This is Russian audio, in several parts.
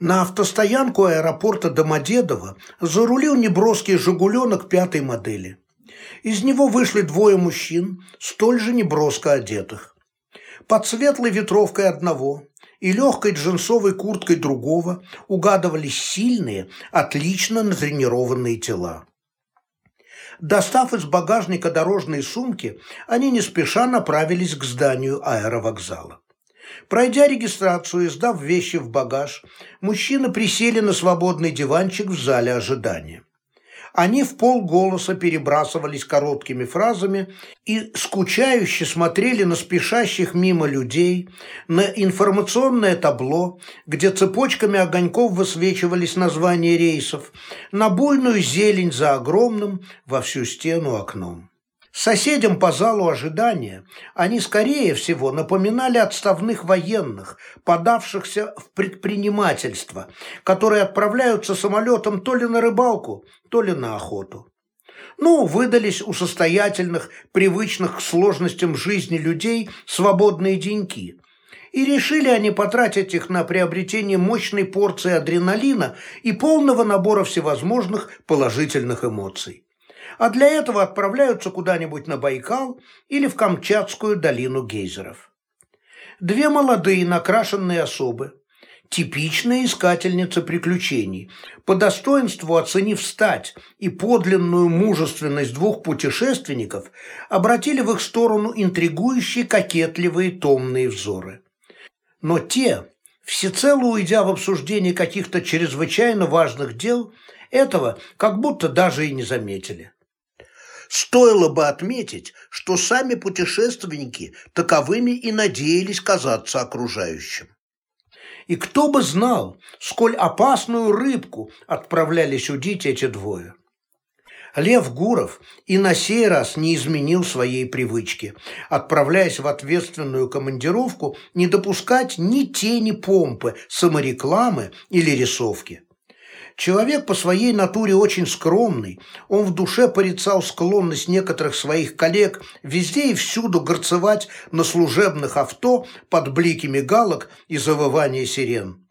На автостоянку аэропорта Домодедово зарулил неброский «Жигуленок» пятой модели. Из него вышли двое мужчин, столь же неброско одетых. Под светлой ветровкой одного и легкой джинсовой курткой другого угадывались сильные, отлично натренированные тела. Достав из багажника дорожные сумки, они не спеша направились к зданию аэровокзала. Пройдя регистрацию и сдав вещи в багаж, мужчины присели на свободный диванчик в зале ожидания. Они в полголоса перебрасывались короткими фразами и скучающе смотрели на спешащих мимо людей, на информационное табло, где цепочками огоньков высвечивались названия рейсов, на буйную зелень за огромным во всю стену окном. Соседям по залу ожидания они, скорее всего, напоминали отставных военных, подавшихся в предпринимательство, которые отправляются самолетом то ли на рыбалку, то ли на охоту. Ну, выдались у состоятельных, привычных к сложностям жизни людей свободные деньки. И решили они потратить их на приобретение мощной порции адреналина и полного набора всевозможных положительных эмоций а для этого отправляются куда-нибудь на Байкал или в Камчатскую долину гейзеров. Две молодые накрашенные особы, типичная искательница приключений, по достоинству оценив стать и подлинную мужественность двух путешественников, обратили в их сторону интригующие, кокетливые, томные взоры. Но те, всецело уйдя в обсуждение каких-то чрезвычайно важных дел, этого как будто даже и не заметили. Стоило бы отметить, что сами путешественники таковыми и надеялись казаться окружающим. И кто бы знал, сколь опасную рыбку отправлялись удить эти двое. Лев Гуров и на сей раз не изменил своей привычки, отправляясь в ответственную командировку не допускать ни тени помпы, саморекламы или рисовки. Человек по своей натуре очень скромный, он в душе порицал склонность некоторых своих коллег везде и всюду горцевать на служебных авто под блики мигалок и завывание сирен.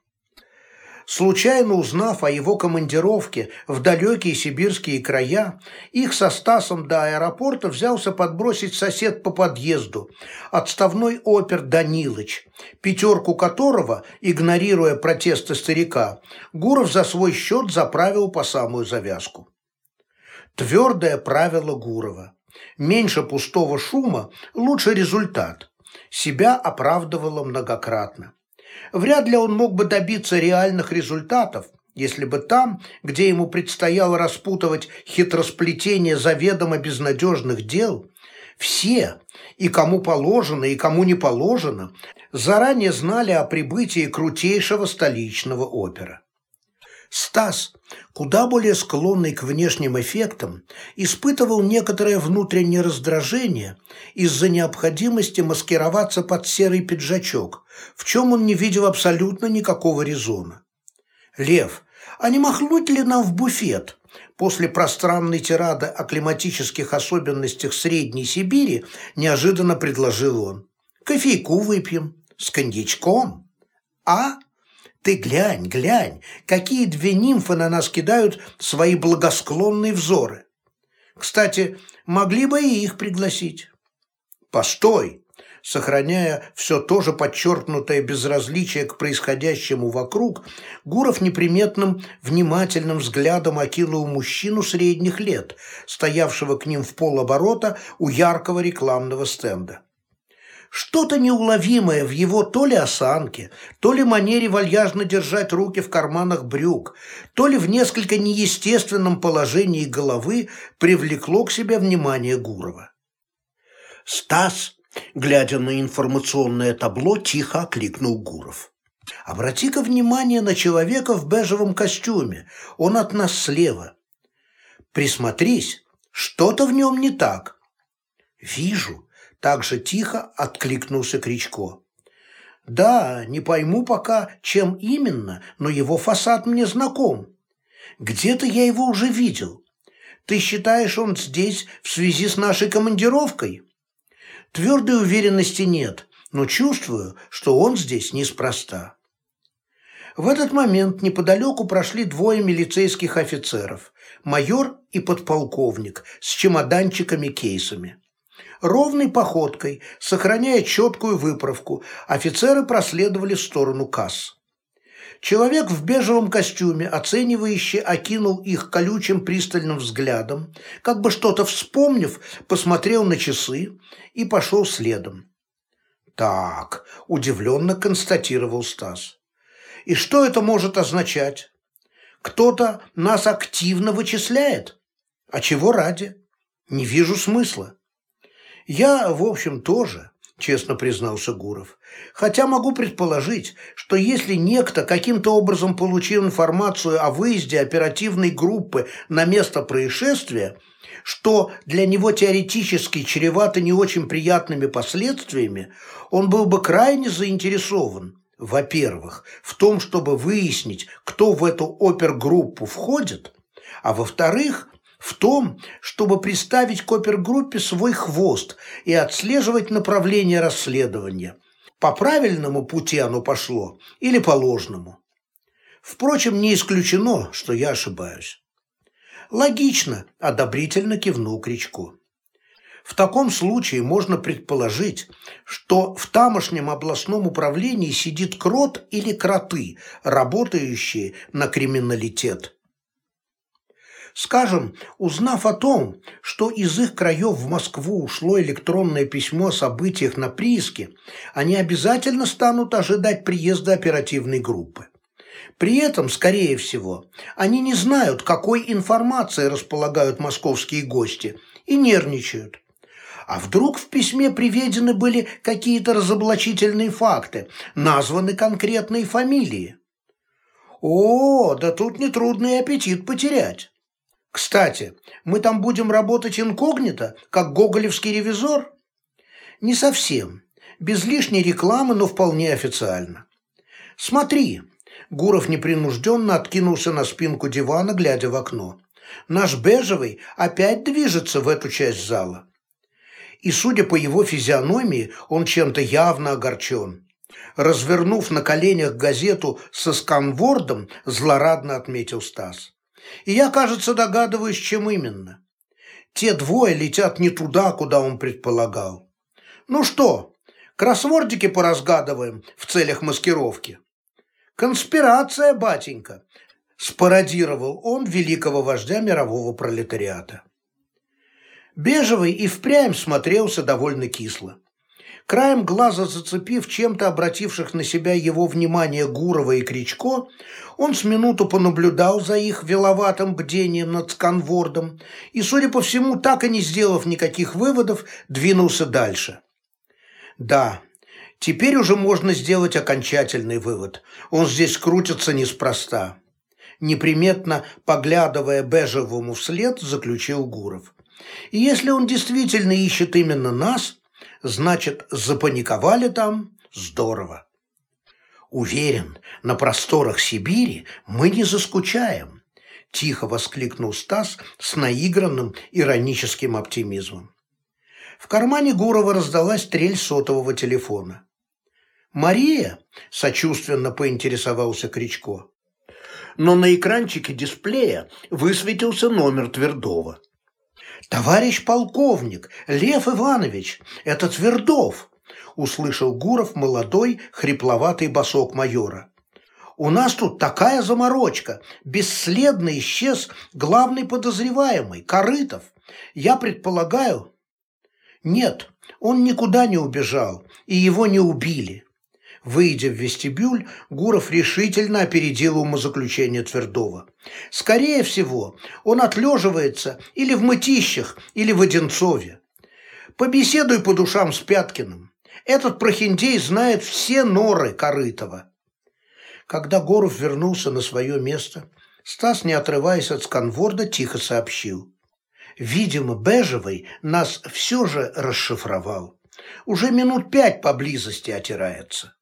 Случайно узнав о его командировке в далекие сибирские края, их со Стасом до аэропорта взялся подбросить сосед по подъезду, отставной опер Данилыч, пятерку которого, игнорируя протесты старика, Гуров за свой счет заправил по самую завязку. Твердое правило Гурова. Меньше пустого шума, лучше результат. Себя оправдывало многократно. Вряд ли он мог бы добиться реальных результатов, если бы там, где ему предстояло распутывать хитросплетение заведомо безнадежных дел, все, и кому положено, и кому не положено, заранее знали о прибытии крутейшего столичного опера. Стас, куда более склонный к внешним эффектам, испытывал некоторое внутреннее раздражение из-за необходимости маскироваться под серый пиджачок, в чем он не видел абсолютно никакого резона. «Лев, а не махнуть ли нам в буфет?» После пространной тирады о климатических особенностях Средней Сибири неожиданно предложил он. «Кофейку выпьем. С коньячком. А?» Ты глянь, глянь, какие две нимфы на нас кидают свои благосклонные взоры. Кстати, могли бы и их пригласить. Постой, сохраняя все то же подчеркнутое безразличие к происходящему вокруг, Гуров неприметным, внимательным взглядом окинул мужчину средних лет, стоявшего к ним в полоборота у яркого рекламного стенда. Что-то неуловимое в его то ли осанке, то ли манере вальяжно держать руки в карманах брюк, то ли в несколько неестественном положении головы привлекло к себе внимание Гурова. «Стас!» Глядя на информационное табло, тихо окликнул Гуров. «Обрати-ка внимание на человека в бежевом костюме. Он от нас слева. Присмотрись, что-то в нем не так». «Вижу», так же тихо откликнулся Кричко. «Да, не пойму пока, чем именно, но его фасад мне знаком. Где-то я его уже видел. Ты считаешь, он здесь в связи с нашей командировкой?» Твердой уверенности нет, но чувствую, что он здесь неспроста. В этот момент неподалеку прошли двое милицейских офицеров, майор и подполковник с чемоданчиками-кейсами. Ровной походкой, сохраняя четкую выправку, офицеры проследовали в сторону касс. Человек в бежевом костюме, оценивающе окинул их колючим пристальным взглядом, как бы что-то вспомнив, посмотрел на часы и пошел следом. «Так», – удивленно констатировал Стас. «И что это может означать? Кто-то нас активно вычисляет? А чего ради? Не вижу смысла». «Я, в общем, тоже», честно признался Гуров. Хотя могу предположить, что если некто каким-то образом получил информацию о выезде оперативной группы на место происшествия, что для него теоретически чревато не очень приятными последствиями, он был бы крайне заинтересован, во-первых, в том, чтобы выяснить, кто в эту опергруппу входит, а во-вторых, в том, чтобы приставить к опергруппе свой хвост и отслеживать направление расследования. По правильному пути оно пошло или по ложному. Впрочем, не исключено, что я ошибаюсь. Логично, одобрительно кивнул Кричко. В таком случае можно предположить, что в тамошнем областном управлении сидит крот или кроты, работающие на криминалитет. Скажем, узнав о том, что из их краев в Москву ушло электронное письмо о событиях на прииске, они обязательно станут ожидать приезда оперативной группы. При этом, скорее всего, они не знают, какой информацией располагают московские гости, и нервничают. А вдруг в письме приведены были какие-то разоблачительные факты, названы конкретные фамилии? О, да тут нетрудно и аппетит потерять. Кстати, мы там будем работать инкогнито, как гоголевский ревизор? Не совсем. Без лишней рекламы, но вполне официально. Смотри. Гуров непринужденно откинулся на спинку дивана, глядя в окно. Наш бежевый опять движется в эту часть зала. И, судя по его физиономии, он чем-то явно огорчен. Развернув на коленях газету со сканвордом, злорадно отметил Стас. И я, кажется, догадываюсь, чем именно. Те двое летят не туда, куда он предполагал. Ну что, кроссвордики поразгадываем в целях маскировки? Конспирация, батенька, спародировал он великого вождя мирового пролетариата. Бежевый и впрямь смотрелся довольно кисло. Краем глаза зацепив чем-то обративших на себя его внимание Гурова и Кричко, он с минуту понаблюдал за их веловатым бдением над сканвордом и, судя по всему, так и не сделав никаких выводов, двинулся дальше. Да, теперь уже можно сделать окончательный вывод. Он здесь крутится неспроста. Неприметно поглядывая Бежевому вслед, заключил Гуров. И если он действительно ищет именно нас – значит, запаниковали там здорово. Уверен, на просторах Сибири мы не заскучаем, тихо воскликнул Стас с наигранным ироническим оптимизмом. В кармане Гурова раздалась трель сотового телефона. «Мария?» – сочувственно поинтересовался Кричко. Но на экранчике дисплея высветился номер Твердова. «Товарищ полковник, Лев Иванович, это Твердов!» услышал Гуров молодой, хрипловатый босок майора. «У нас тут такая заморочка. Бесследно исчез главный подозреваемый, Корытов. Я предполагаю...» «Нет, он никуда не убежал, и его не убили. Выйдя в вестибюль, Гуров решительно опередил умозаключение Твердова. Скорее всего, он отлеживается или в Мытищах, или в Одинцове. Побеседуй по душам с Пяткиным. Этот прохиндей знает все норы Корытова. Когда Гуров вернулся на свое место, Стас, не отрываясь от сканворда, тихо сообщил. Видимо, Бежевый нас все же расшифровал. Уже минут пять поблизости отирается.